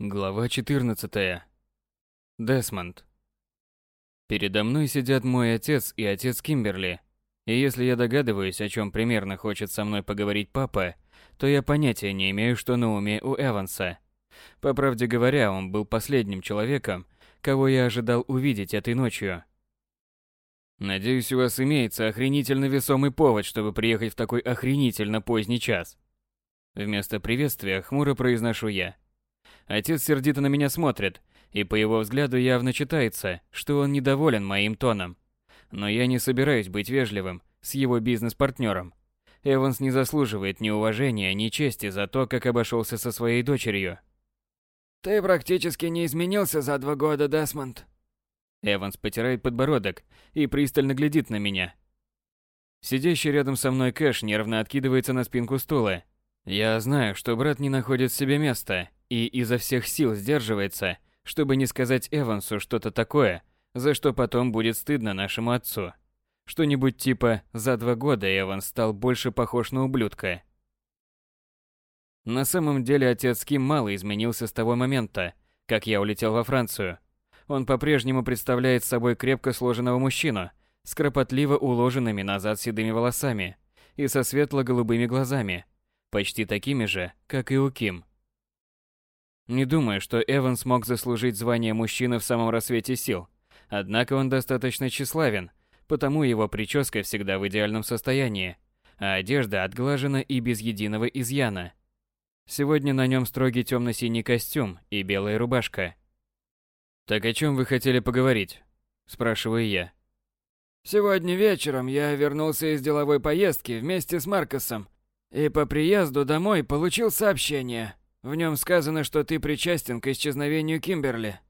Глава 14. Десмонд. Передо мной сидят мой отец и отец Кимберли. И если я догадываюсь, о чем примерно хочет со мной поговорить папа, то я понятия не имею, что на уме у Эванса. По правде говоря, он был последним человеком, кого я ожидал увидеть этой ночью. Надеюсь, у вас имеется охренительно весомый повод, чтобы приехать в такой охренительно поздний час. Вместо приветствия хмуро произношу я. Отец сердито на меня смотрит, и по его взгляду явно читается, что он недоволен моим тоном. Но я не собираюсь быть вежливым с его бизнес-партнером. Эванс не заслуживает ни уважения, ни чести за то, как обошелся со своей дочерью. «Ты практически не изменился за два года, Десмонд». Эванс потирает подбородок и пристально глядит на меня. Сидящий рядом со мной Кэш нервно откидывается на спинку стула. Я знаю, что брат не находит себе места и изо всех сил сдерживается, чтобы не сказать Эвансу что-то такое, за что потом будет стыдно нашему отцу. Что-нибудь типа «за два года Эванс стал больше похож на ублюдка». На самом деле отец Ким мало изменился с того момента, как я улетел во Францию. Он по-прежнему представляет собой крепко сложенного мужчину с кропотливо уложенными назад седыми волосами и со светло-голубыми глазами, почти такими же, как и у Ким. Не думаю, что Эван смог заслужить звание мужчины в самом рассвете сил. Однако он достаточно тщеславен, потому его прическа всегда в идеальном состоянии, а одежда отглажена и без единого изъяна. Сегодня на нем строгий темно-синий костюм и белая рубашка. «Так о чем вы хотели поговорить?» – спрашиваю я. «Сегодня вечером я вернулся из деловой поездки вместе с Маркосом, и по приезду домой получил сообщение – в нем сказано, что ты причастен к исчезновению Кимберли.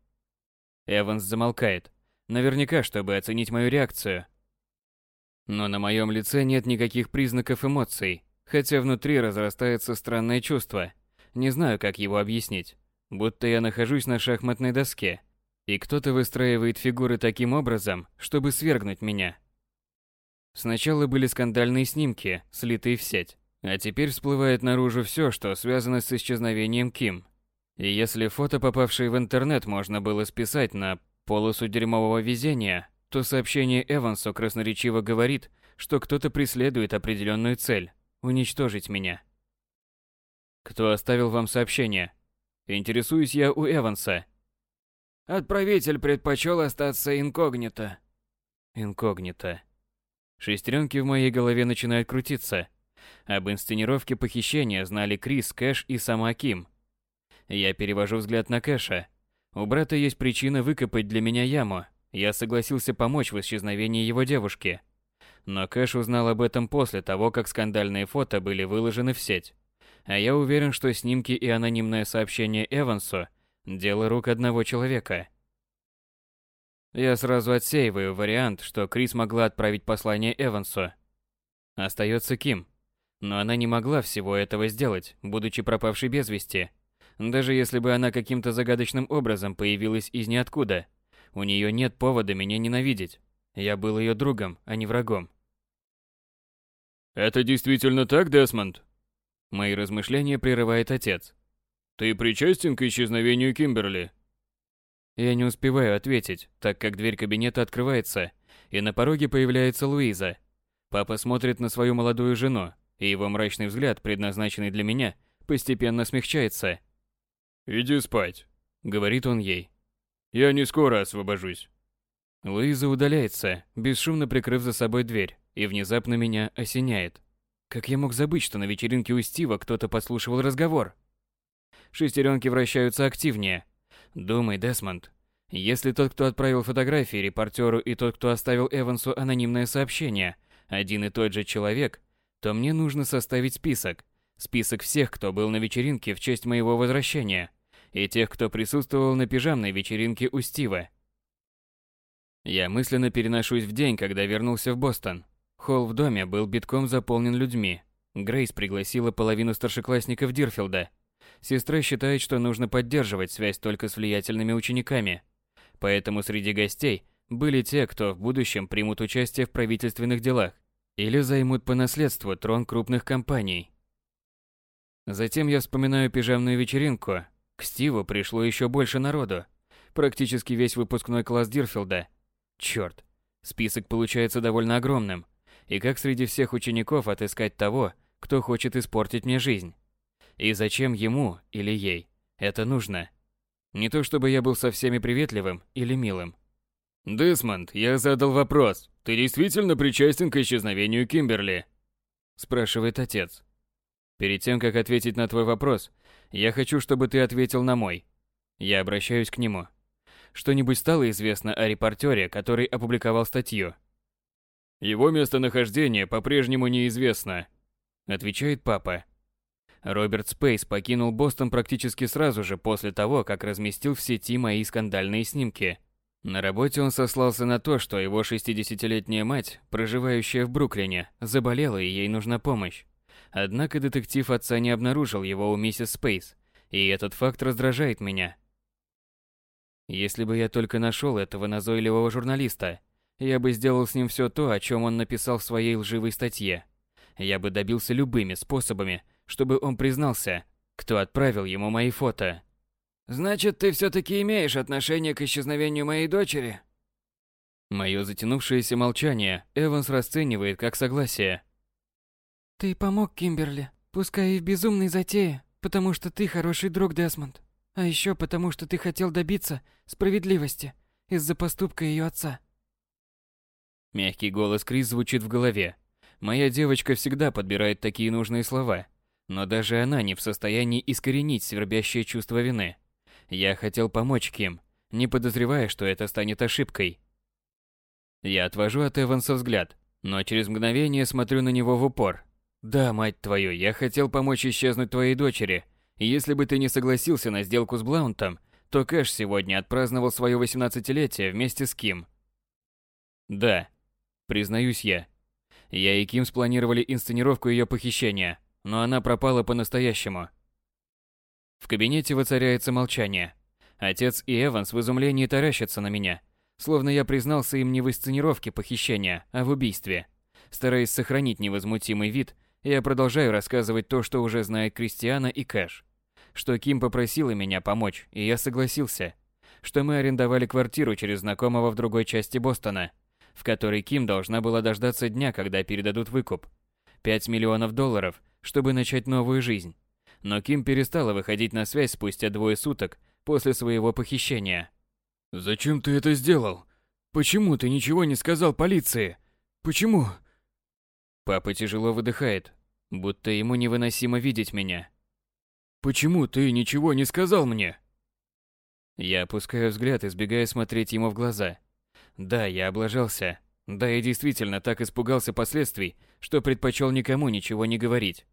Эванс замолкает. Наверняка, чтобы оценить мою реакцию. Но на моем лице нет никаких признаков эмоций, хотя внутри разрастается странное чувство. Не знаю, как его объяснить. Будто я нахожусь на шахматной доске, и кто-то выстраивает фигуры таким образом, чтобы свергнуть меня. Сначала были скандальные снимки, слитые в сеть. А теперь всплывает наружу все, что связано с исчезновением Ким. И если фото, попавшие в интернет, можно было списать на полосу дерьмового везения, то сообщение Эвансу красноречиво говорит, что кто-то преследует определенную цель – уничтожить меня. Кто оставил вам сообщение? Интересуюсь я у Эванса. Отправитель предпочел остаться инкогнито. Инкогнито. Шестеренки в моей голове начинают крутиться – об инсценировке похищения знали Крис, Кэш и сама Ким. Я перевожу взгляд на Кэша. У брата есть причина выкопать для меня яму. Я согласился помочь в исчезновении его девушки. Но Кэш узнал об этом после того, как скандальные фото были выложены в сеть. А я уверен, что снимки и анонимное сообщение Эвансу – дело рук одного человека. Я сразу отсеиваю вариант, что Крис могла отправить послание Эвансу. Остается Ким. Но она не могла всего этого сделать, будучи пропавшей без вести. Даже если бы она каким-то загадочным образом появилась из ниоткуда, у нее нет повода меня ненавидеть. Я был ее другом, а не врагом. «Это действительно так, Десмонд?» Мои размышления прерывает отец. «Ты причастен к исчезновению Кимберли?» Я не успеваю ответить, так как дверь кабинета открывается, и на пороге появляется Луиза. Папа смотрит на свою молодую жену, и его мрачный взгляд, предназначенный для меня, постепенно смягчается. «Иди спать», — говорит он ей. «Я не скоро освобожусь». Луиза удаляется, бесшумно прикрыв за собой дверь, и внезапно меня осеняет. Как я мог забыть, что на вечеринке у Стива кто-то подслушивал разговор? Шестеренки вращаются активнее. Думай, Десмонд, если тот, кто отправил фотографии репортеру и тот, кто оставил Эвансу анонимное сообщение, один и тот же человек, то мне нужно составить список. Список всех, кто был на вечеринке в честь моего возвращения, и тех, кто присутствовал на пижамной вечеринке у Стива. Я мысленно переношусь в день, когда вернулся в Бостон. Холл в доме был битком заполнен людьми. Грейс пригласила половину старшеклассников Дирфилда. Сестра считает, что нужно поддерживать связь только с влиятельными учениками. Поэтому среди гостей были те, кто в будущем примут участие в правительственных делах или займут по наследству трон крупных компаний. Затем я вспоминаю пижамную вечеринку, К Стиву пришло еще больше народу. Практически весь выпускной класс Дирфилда. Черт, список получается довольно огромным. И как среди всех учеников отыскать того, кто хочет испортить мне жизнь? И зачем ему или ей это нужно? Не то чтобы я был со всеми приветливым или милым. «Десмонд, я задал вопрос. Ты действительно причастен к исчезновению Кимберли?» Спрашивает отец. Перед тем, как ответить на твой вопрос, я хочу, чтобы ты ответил на мой. Я обращаюсь к нему. Что-нибудь стало известно о репортере, который опубликовал статью? Его местонахождение по-прежнему неизвестно, отвечает папа. Роберт Спейс покинул Бостон практически сразу же после того, как разместил в сети мои скандальные снимки. На работе он сослался на то, что его 60-летняя мать, проживающая в Бруклине, заболела и ей нужна помощь. Однако детектив отца не обнаружил его у миссис Спейс, и этот факт раздражает меня. Если бы я только нашел этого назойливого журналиста, я бы сделал с ним все то, о чем он написал в своей лживой статье. Я бы добился любыми способами, чтобы он признался, кто отправил ему мои фото. Значит, ты все-таки имеешь отношение к исчезновению моей дочери? Мое затянувшееся молчание Эванс расценивает как согласие. Ты помог Кимберли, пускай и в безумной затее, потому что ты хороший друг, Десмонд. А еще потому, что ты хотел добиться справедливости из-за поступка ее отца. Мягкий голос Крис звучит в голове. Моя девочка всегда подбирает такие нужные слова, но даже она не в состоянии искоренить свербящее чувство вины. Я хотел помочь Ким, не подозревая, что это станет ошибкой. Я отвожу от Эванса взгляд, но через мгновение смотрю на него в упор. Да, мать твою, я хотел помочь исчезнуть твоей дочери. если бы ты не согласился на сделку с Блаунтом, то Кэш сегодня отпраздновал свое 18-летие вместе с Ким. Да, признаюсь я. Я и Ким спланировали инсценировку ее похищения, но она пропала по-настоящему. В кабинете воцаряется молчание. Отец и Эванс в изумлении таращатся на меня, словно я признался им не в инсценировке похищения, а в убийстве. Стараясь сохранить невозмутимый вид, я продолжаю рассказывать то, что уже знает Кристиана и Кэш. Что Ким попросила меня помочь, и я согласился. Что мы арендовали квартиру через знакомого в другой части Бостона, в которой Ким должна была дождаться дня, когда передадут выкуп. 5 миллионов долларов, чтобы начать новую жизнь но Ким перестала выходить на связь спустя двое суток после своего похищения. «Зачем ты это сделал? Почему ты ничего не сказал полиции? Почему?» Папа тяжело выдыхает, будто ему невыносимо видеть меня. «Почему ты ничего не сказал мне?» Я опускаю взгляд, избегая смотреть ему в глаза. Да, я облажался. Да, я действительно так испугался последствий, что предпочел никому ничего не говорить.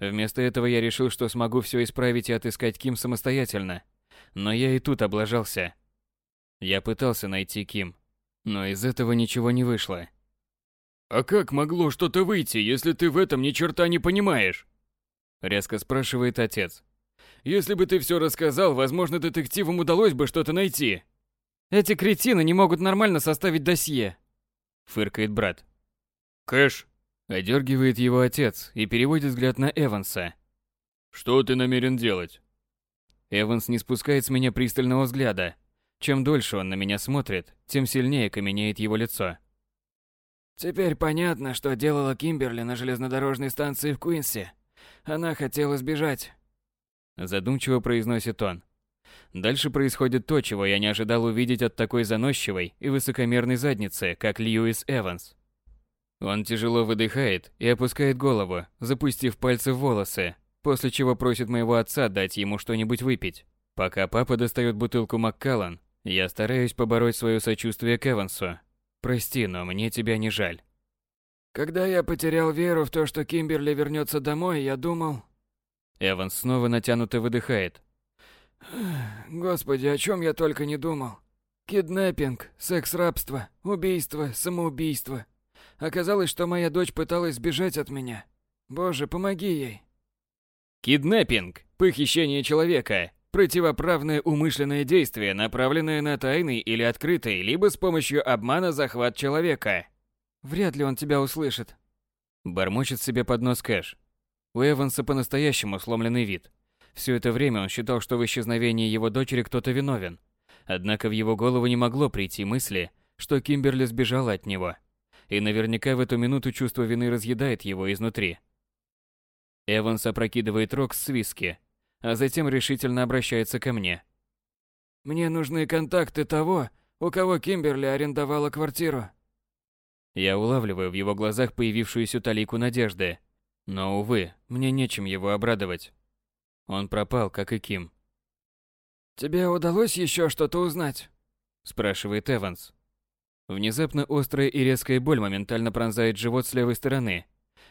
Вместо этого я решил, что смогу все исправить и отыскать Ким самостоятельно. Но я и тут облажался. Я пытался найти Ким, но из этого ничего не вышло. «А как могло что-то выйти, если ты в этом ни черта не понимаешь?» Резко спрашивает отец. «Если бы ты все рассказал, возможно, детективам удалось бы что-то найти». «Эти кретины не могут нормально составить досье», — фыркает брат. «Кэш, Одергивает его отец и переводит взгляд на Эванса. «Что ты намерен делать?» Эванс не спускает с меня пристального взгляда. Чем дольше он на меня смотрит, тем сильнее каменеет его лицо. «Теперь понятно, что делала Кимберли на железнодорожной станции в Куинсе. Она хотела сбежать». Задумчиво произносит он. Дальше происходит то, чего я не ожидал увидеть от такой заносчивой и высокомерной задницы, как Льюис Эванс. Он тяжело выдыхает и опускает голову, запустив пальцы в волосы, после чего просит моего отца дать ему что-нибудь выпить. Пока папа достает бутылку Маккаллан, я стараюсь побороть свое сочувствие к Эвансу. Прости, но мне тебя не жаль. Когда я потерял веру в то, что Кимберли вернется домой, я думал... Эванс снова натянуто выдыхает. Господи, о чем я только не думал. Киднеппинг, секс-рабство, убийство, самоубийство. Оказалось, что моя дочь пыталась сбежать от меня. Боже, помоги ей. Киднеппинг, похищение человека, противоправное умышленное действие, направленное на тайный или открытый, либо с помощью обмана захват человека. Вряд ли он тебя услышит. Бормочет себе под нос Кэш. У Эванса по-настоящему сломленный вид. Все это время он считал, что в исчезновении его дочери кто-то виновен. Однако в его голову не могло прийти мысли, что Кимберли сбежала от него. И наверняка в эту минуту чувство вины разъедает его изнутри. Эванс опрокидывает Рокс с виски, а затем решительно обращается ко мне. «Мне нужны контакты того, у кого Кимберли арендовала квартиру». Я улавливаю в его глазах появившуюся талику надежды. Но, увы, мне нечем его обрадовать. Он пропал, как и Ким. «Тебе удалось еще что-то узнать?» спрашивает Эванс. Внезапно острая и резкая боль моментально пронзает живот с левой стороны.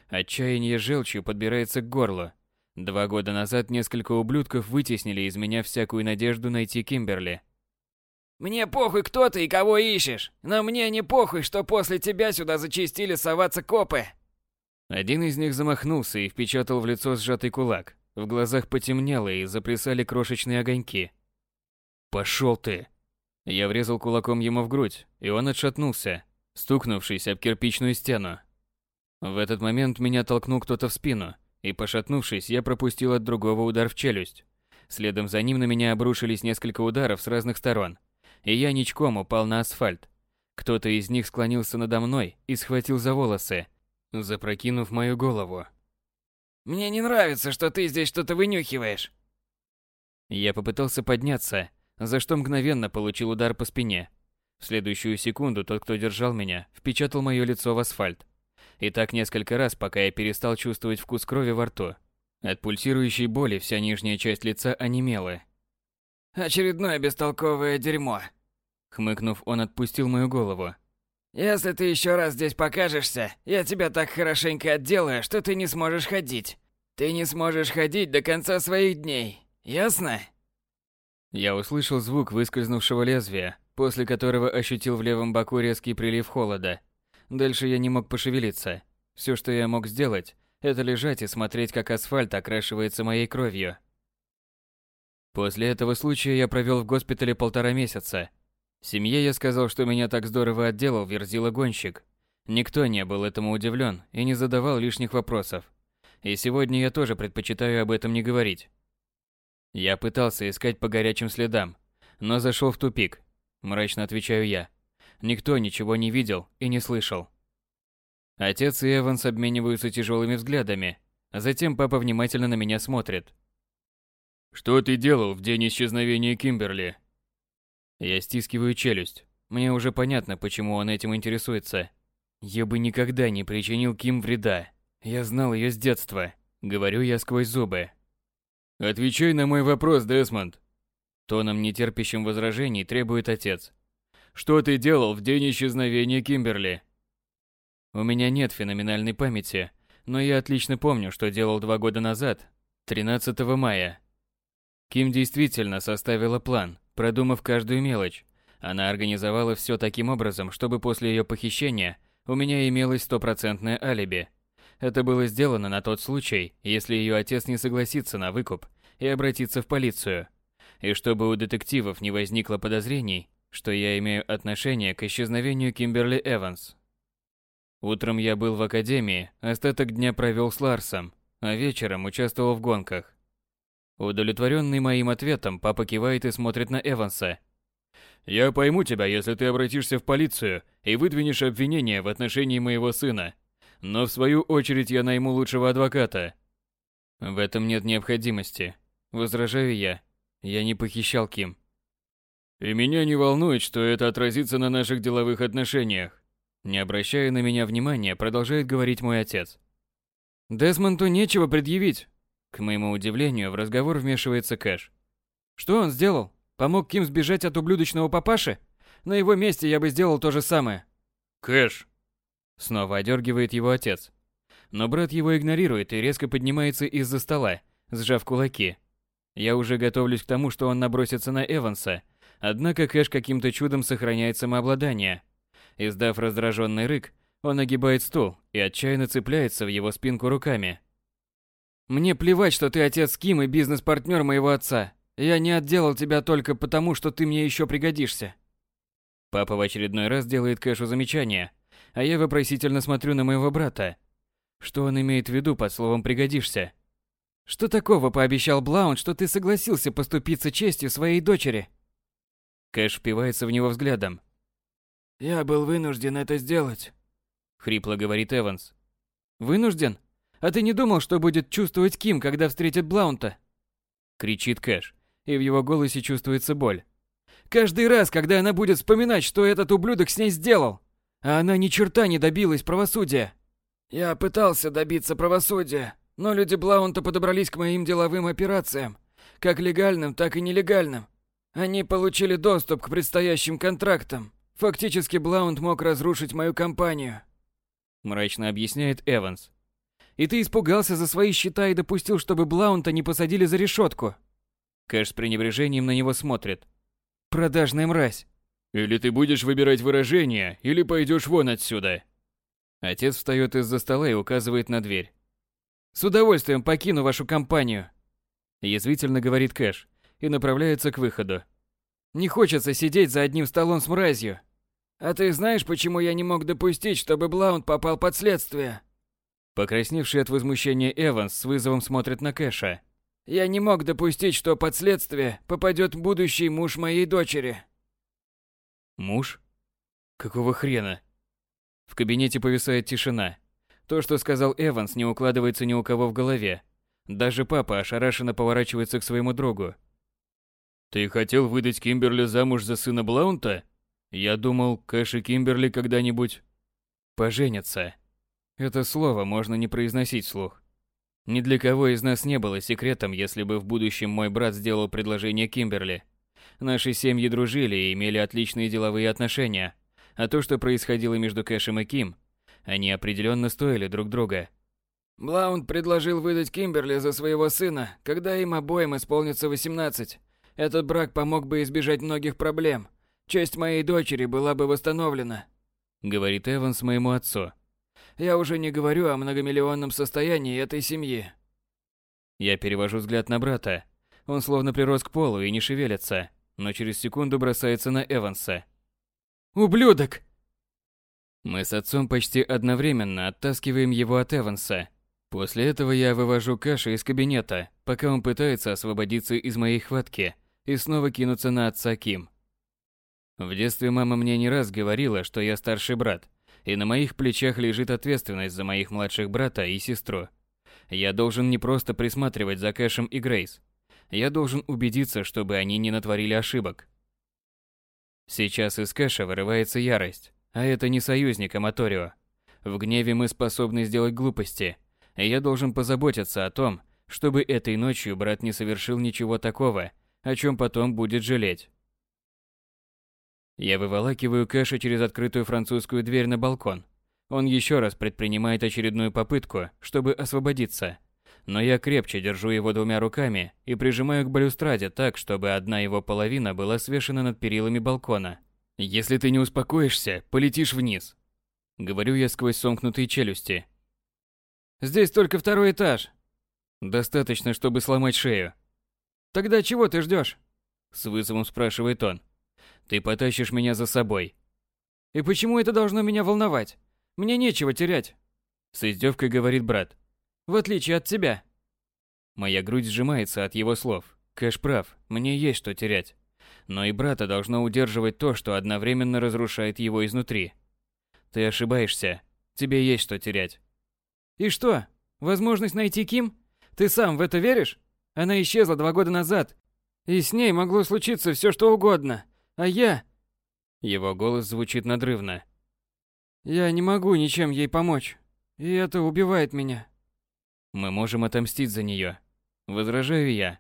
Отчаяние желчью подбирается к горлу. Два года назад несколько ублюдков вытеснили из меня всякую надежду найти Кимберли. «Мне похуй, кто ты и кого ищешь, но мне не похуй, что после тебя сюда зачистили соваться копы!» Один из них замахнулся и впечатал в лицо сжатый кулак. В глазах потемнело и заплясали крошечные огоньки. «Пошел ты!» Я врезал кулаком ему в грудь, и он отшатнулся, стукнувшись об кирпичную стену. В этот момент меня толкнул кто-то в спину, и, пошатнувшись, я пропустил от другого удар в челюсть. Следом за ним на меня обрушились несколько ударов с разных сторон, и я ничком упал на асфальт. Кто-то из них склонился надо мной и схватил за волосы, запрокинув мою голову. «Мне не нравится, что ты здесь что-то вынюхиваешь!» Я попытался подняться, за что мгновенно получил удар по спине. В следующую секунду тот, кто держал меня, впечатал мое лицо в асфальт. И так несколько раз, пока я перестал чувствовать вкус крови во рту. От пульсирующей боли вся нижняя часть лица онемела. «Очередное бестолковое дерьмо!» Хмыкнув, он отпустил мою голову. «Если ты еще раз здесь покажешься, я тебя так хорошенько отделаю, что ты не сможешь ходить. Ты не сможешь ходить до конца своих дней, ясно?» Я услышал звук выскользнувшего лезвия, после которого ощутил в левом боку резкий прилив холода. Дальше я не мог пошевелиться. Все, что я мог сделать, это лежать и смотреть, как асфальт окрашивается моей кровью. После этого случая я провел в госпитале полтора месяца. Семье я сказал, что меня так здорово отделал верзила-гонщик. Никто не был этому удивлен и не задавал лишних вопросов. И сегодня я тоже предпочитаю об этом не говорить. Я пытался искать по горячим следам, но зашел в тупик. Мрачно отвечаю я. Никто ничего не видел и не слышал. Отец и Эванс обмениваются тяжелыми взглядами, а затем папа внимательно на меня смотрит. «Что ты делал в день исчезновения Кимберли?» Я стискиваю челюсть. Мне уже понятно, почему он этим интересуется. Я бы никогда не причинил Ким вреда. Я знал ее с детства. Говорю я сквозь зубы. «Отвечай на мой вопрос, Десмонд!» Тоном, нетерпящим возражений, требует отец. Что ты делал в день исчезновения Кимберли? У меня нет феноменальной памяти, но я отлично помню, что делал два года назад, 13 мая. Ким действительно составила план, продумав каждую мелочь. Она организовала все таким образом, чтобы после ее похищения у меня имелось стопроцентное алиби. Это было сделано на тот случай, если ее отец не согласится на выкуп и обратиться в полицию. И чтобы у детективов не возникло подозрений, что я имею отношение к исчезновению Кимберли Эванс. Утром я был в академии, остаток дня провел с Ларсом, а вечером участвовал в гонках. Удовлетворенный моим ответом, папа кивает и смотрит на Эванса. «Я пойму тебя, если ты обратишься в полицию и выдвинешь обвинение в отношении моего сына. Но в свою очередь я найму лучшего адвоката». «В этом нет необходимости», – возражаю я. Я не похищал Ким. И меня не волнует, что это отразится на наших деловых отношениях. Не обращая на меня внимания, продолжает говорить мой отец. Десмонту нечего предъявить. К моему удивлению, в разговор вмешивается Кэш. Что он сделал? Помог Ким сбежать от ублюдочного папаши? На его месте я бы сделал то же самое. Кэш. Снова одергивает его отец. Но брат его игнорирует и резко поднимается из-за стола, сжав кулаки. Я уже готовлюсь к тому, что он набросится на Эванса, Однако Кэш каким-то чудом сохраняет самообладание. Издав раздраженный рык, он огибает стул и отчаянно цепляется в его спинку руками. «Мне плевать, что ты отец Ким и бизнес-партнер моего отца. Я не отделал тебя только потому, что ты мне еще пригодишься». Папа в очередной раз делает Кэшу замечание, а я вопросительно смотрю на моего брата. Что он имеет в виду под словом «пригодишься»? Что такого пообещал Блаунд, что ты согласился поступиться честью своей дочери? Кэш впивается в него взглядом. Я был вынужден это сделать. Хрипло говорит Эванс. Вынужден? А ты не думал, что будет чувствовать Ким, когда встретит Блаунта? Кричит Кэш, и в его голосе чувствуется боль. Каждый раз, когда она будет вспоминать, что этот ублюдок с ней сделал. А она ни черта не добилась правосудия. Я пытался добиться правосудия, но люди Блаунта подобрались к моим деловым операциям, как легальным, так и нелегальным. Они получили доступ к предстоящим контрактам. Фактически Блаунд мог разрушить мою компанию. Мрачно объясняет Эванс. И ты испугался за свои счета и допустил, чтобы Блаунта не посадили за решетку. Кэш с пренебрежением на него смотрит. Продажная мразь. Или ты будешь выбирать выражение, или пойдешь вон отсюда. Отец встает из-за стола и указывает на дверь. С удовольствием покину вашу компанию. Язвительно говорит Кэш и направляется к выходу. Не хочется сидеть за одним столом с мразью. А ты знаешь, почему я не мог допустить, чтобы Блаунд попал под следствие? Покрасневший от возмущения Эванс с вызовом смотрит на Кэша. Я не мог допустить, что под следствие попадет будущий муж моей дочери. Муж? Какого хрена? В кабинете повисает тишина. То, что сказал Эванс, не укладывается ни у кого в голове. Даже папа ошарашенно поворачивается к своему другу. Ты хотел выдать Кимберли замуж за сына Блаунта? Я думал, Кэш и Кимберли когда-нибудь поженятся. Это слово можно не произносить вслух. Ни для кого из нас не было секретом, если бы в будущем мой брат сделал предложение Кимберли. Наши семьи дружили и имели отличные деловые отношения. А то, что происходило между Кэшем и Ким, они определенно стоили друг друга. Блаунд предложил выдать Кимберли за своего сына, когда им обоим исполнится 18. Этот брак помог бы избежать многих проблем. Честь моей дочери была бы восстановлена. Говорит Эванс моему отцу. Я уже не говорю о многомиллионном состоянии этой семьи. Я перевожу взгляд на брата. Он словно прирос к полу и не шевелится, но через секунду бросается на Эванса. «Ублюдок!» Мы с отцом почти одновременно оттаскиваем его от Эванса. После этого я вывожу Каша из кабинета, пока он пытается освободиться из моей хватки и снова кинуться на отца Ким. В детстве мама мне не раз говорила, что я старший брат, и на моих плечах лежит ответственность за моих младших брата и сестру. Я должен не просто присматривать за Кэшем и Грейс. Я должен убедиться, чтобы они не натворили ошибок. Сейчас из Кэша вырывается ярость, а это не союзник Аматорио. В гневе мы способны сделать глупости, и я должен позаботиться о том, чтобы этой ночью брат не совершил ничего такого, о чем потом будет жалеть. Я выволакиваю Кэша через открытую французскую дверь на балкон. Он еще раз предпринимает очередную попытку, чтобы освободиться. Но я крепче держу его двумя руками и прижимаю к балюстраде так, чтобы одна его половина была свешена над перилами балкона. «Если ты не успокоишься, полетишь вниз», — говорю я сквозь сомкнутые челюсти. «Здесь только второй этаж». «Достаточно, чтобы сломать шею». «Тогда чего ты ждешь? С вызовом спрашивает он. Ты потащишь меня за собой. И почему это должно меня волновать? Мне нечего терять. С издевкой говорит брат. В отличие от тебя. Моя грудь сжимается от его слов. Кэш прав, мне есть что терять. Но и брата должно удерживать то, что одновременно разрушает его изнутри. Ты ошибаешься. Тебе есть что терять. И что? Возможность найти Ким? Ты сам в это веришь? Она исчезла два года назад. И с ней могло случиться все что угодно. А я... Его голос звучит надрывно. Я не могу ничем ей помочь. И это убивает меня. Мы можем отомстить за нее. Возражаю я.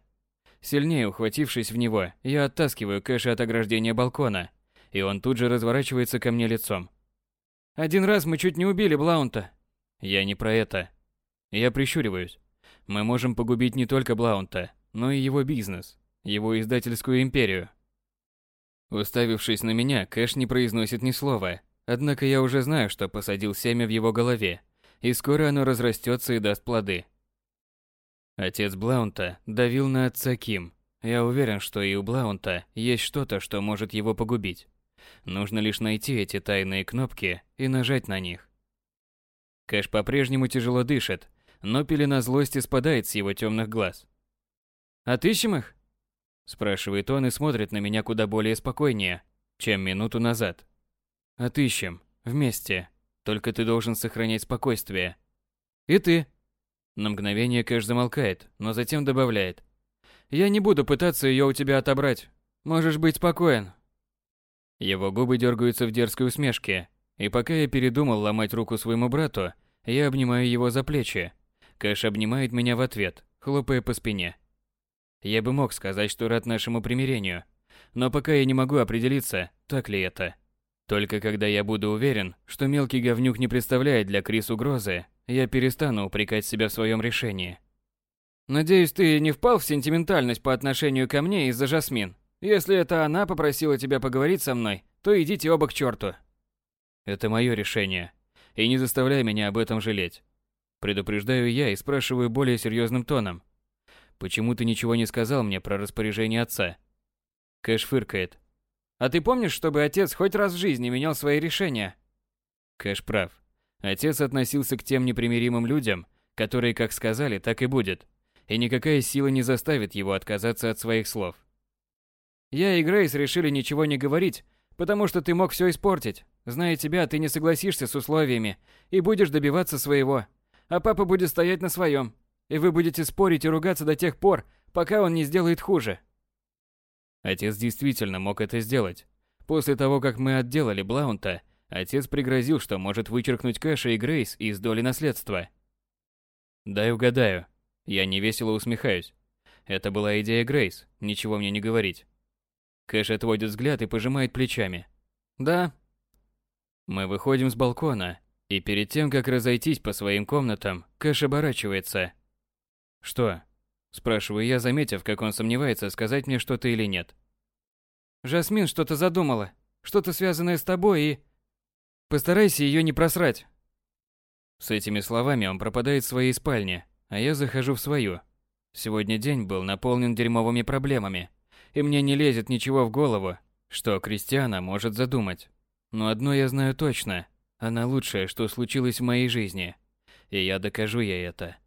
Сильнее ухватившись в него, я оттаскиваю Кэша от ограждения балкона, и он тут же разворачивается ко мне лицом. Один раз мы чуть не убили Блаунта. Я не про это. Я прищуриваюсь. Мы можем погубить не только Блаунта, но и его бизнес, его издательскую империю. Уставившись на меня, Кэш не произносит ни слова. Однако я уже знаю, что посадил семя в его голове, и скоро оно разрастется и даст плоды. Отец Блаунта давил на отца Ким. Я уверен, что и у Блаунта есть что-то, что может его погубить. Нужно лишь найти эти тайные кнопки и нажать на них. Кэш по-прежнему тяжело дышит, но пелена злости спадает с его темных глаз. «Отыщем их?» Спрашивает он и смотрит на меня куда более спокойнее, чем минуту назад. Отыщем. Вместе. Только ты должен сохранять спокойствие. И ты. На мгновение Кэш замолкает, но затем добавляет. Я не буду пытаться ее у тебя отобрать. Можешь быть спокоен. Его губы дергаются в дерзкой усмешке, и пока я передумал ломать руку своему брату, я обнимаю его за плечи. Кэш обнимает меня в ответ, хлопая по спине. Я бы мог сказать, что рад нашему примирению, но пока я не могу определиться, так ли это. Только когда я буду уверен, что мелкий говнюк не представляет для Крис угрозы, я перестану упрекать себя в своем решении. Надеюсь, ты не впал в сентиментальность по отношению ко мне из-за Жасмин. Если это она попросила тебя поговорить со мной, то идите оба к черту. Это мое решение. И не заставляй меня об этом жалеть. Предупреждаю я и спрашиваю более серьезным тоном. Почему ты ничего не сказал мне про распоряжение отца? Кэш фыркает. А ты помнишь, чтобы отец хоть раз в жизни менял свои решения? Кэш прав. Отец относился к тем непримиримым людям, которые как сказали, так и будет. И никакая сила не заставит его отказаться от своих слов. Я и Грейс решили ничего не говорить, потому что ты мог все испортить. Зная тебя, ты не согласишься с условиями и будешь добиваться своего. А папа будет стоять на своем. И вы будете спорить и ругаться до тех пор, пока он не сделает хуже. Отец действительно мог это сделать. После того, как мы отделали Блаунта, отец пригрозил, что может вычеркнуть Кэша и Грейс из доли наследства. Дай угадаю. Я невесело усмехаюсь. Это была идея Грейс, ничего мне не говорить. Кэш отводит взгляд и пожимает плечами. Да. Мы выходим с балкона, и перед тем, как разойтись по своим комнатам, Кэш оборачивается. «Что?» – спрашиваю я, заметив, как он сомневается, сказать мне что-то или нет. «Жасмин что-то задумала. Что-то связанное с тобой и... Постарайся ее не просрать». С этими словами он пропадает в своей спальне, а я захожу в свою. Сегодня день был наполнен дерьмовыми проблемами, и мне не лезет ничего в голову, что Кристиана может задумать. Но одно я знаю точно – она лучшее, что случилось в моей жизни, и я докажу ей это.